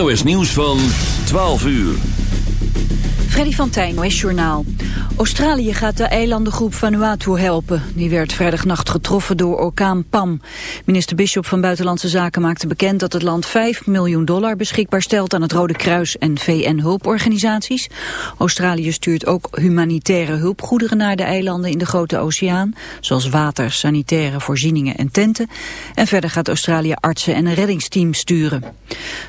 NOS Nieuws van 12 uur. Freddy van Tijn, NOS Journaal. Australië gaat de eilandengroep Vanuatu helpen. Die werd vrijdagnacht getroffen door orkaan Pam. Minister Bishop van Buitenlandse Zaken maakte bekend dat het land 5 miljoen dollar beschikbaar stelt aan het Rode Kruis en VN-hulporganisaties. Australië stuurt ook humanitaire hulpgoederen naar de eilanden in de Grote Oceaan, zoals water, sanitaire voorzieningen en tenten. En verder gaat Australië artsen en een reddingsteam sturen.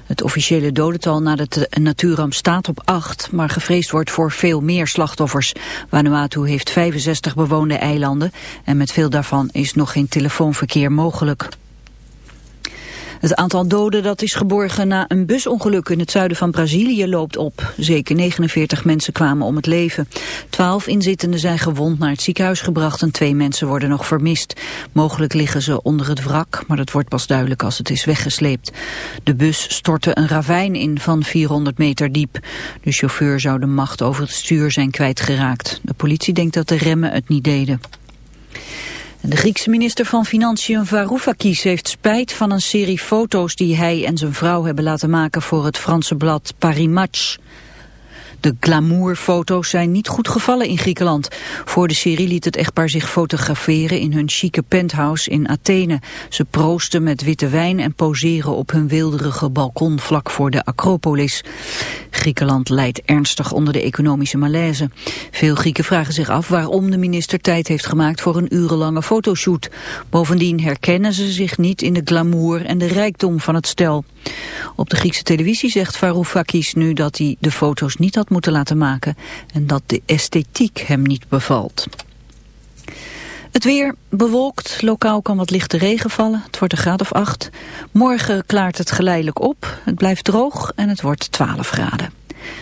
Het officiële dodental na de natuurramp staat op 8, maar gevreesd wordt voor veel meer slachtoffers. Vanuatu heeft 65 bewoonde eilanden en met veel daarvan is nog geen telefoonverkeer mogelijk. Het aantal doden dat is geborgen na een busongeluk in het zuiden van Brazilië loopt op. Zeker 49 mensen kwamen om het leven. Twaalf inzittenden zijn gewond naar het ziekenhuis gebracht en twee mensen worden nog vermist. Mogelijk liggen ze onder het wrak, maar dat wordt pas duidelijk als het is weggesleept. De bus stortte een ravijn in van 400 meter diep. De chauffeur zou de macht over het stuur zijn kwijtgeraakt. De politie denkt dat de remmen het niet deden. De Griekse minister van Financiën Varoufakis heeft spijt van een serie foto's die hij en zijn vrouw hebben laten maken voor het Franse blad Paris Match. De glamourfoto's zijn niet goed gevallen in Griekenland. Voor de serie liet het echtpaar zich fotograferen in hun chique penthouse in Athene. Ze proosten met witte wijn en poseren op hun wilderige balkon vlak voor de Acropolis. Griekenland leidt ernstig onder de economische malaise. Veel Grieken vragen zich af waarom de minister tijd heeft gemaakt voor een urenlange fotoshoot. Bovendien herkennen ze zich niet in de glamour en de rijkdom van het stel. Op de Griekse televisie zegt Varoufakis nu dat hij de foto's niet had moeten laten maken en dat de esthetiek hem niet bevalt. Het weer bewolkt, lokaal kan wat lichte regen vallen. Het wordt een graad of 8. Morgen klaart het geleidelijk op. Het blijft droog en het wordt 12 graden.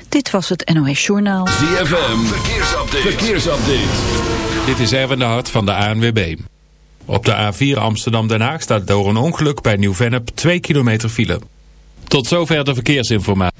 Dit was het NOS Journaal. ZFM, verkeersupdate. verkeersupdate. Dit is Erwin de Hart van de ANWB. Op de A4 Amsterdam-Den Haag staat door een ongeluk bij Nieuw-Vennep 2 kilometer file. Tot zover de verkeersinformatie.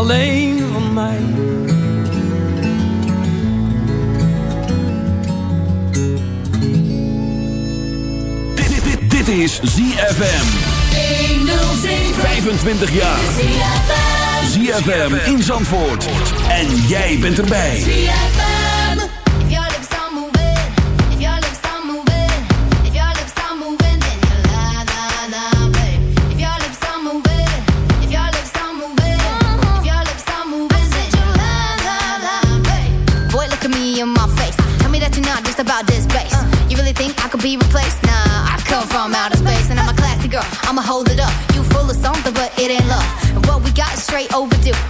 alleen van mij. Dit, dit, dit, dit is ZFM. 25 jaar. ZFM in Zandvoort. En jij bent erbij. ZFM. straight overdue.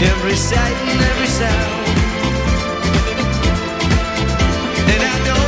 every sight and every sound. And I know.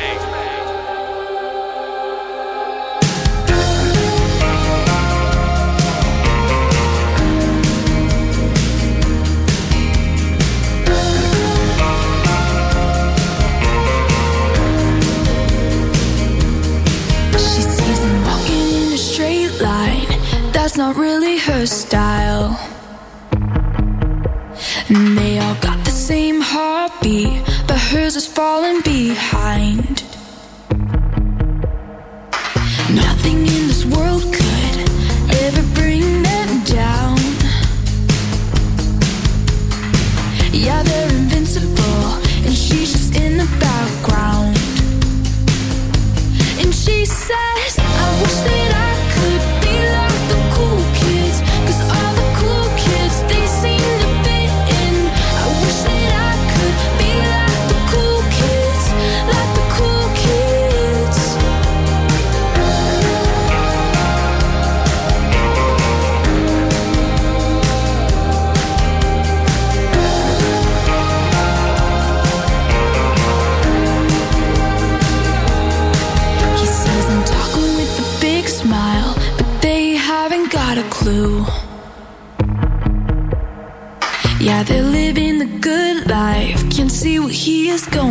behind. years going.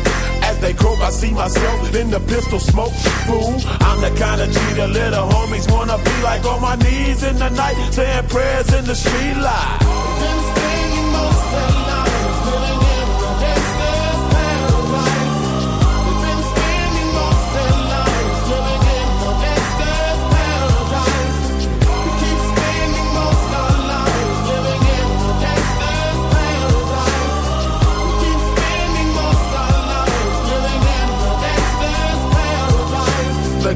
They croak, I see myself in the pistol smoke. Fool, I'm the kind of G the little homies wanna be like on my knees in the night, saying prayers in the street light.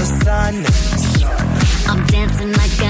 The sun. I'm dancing like I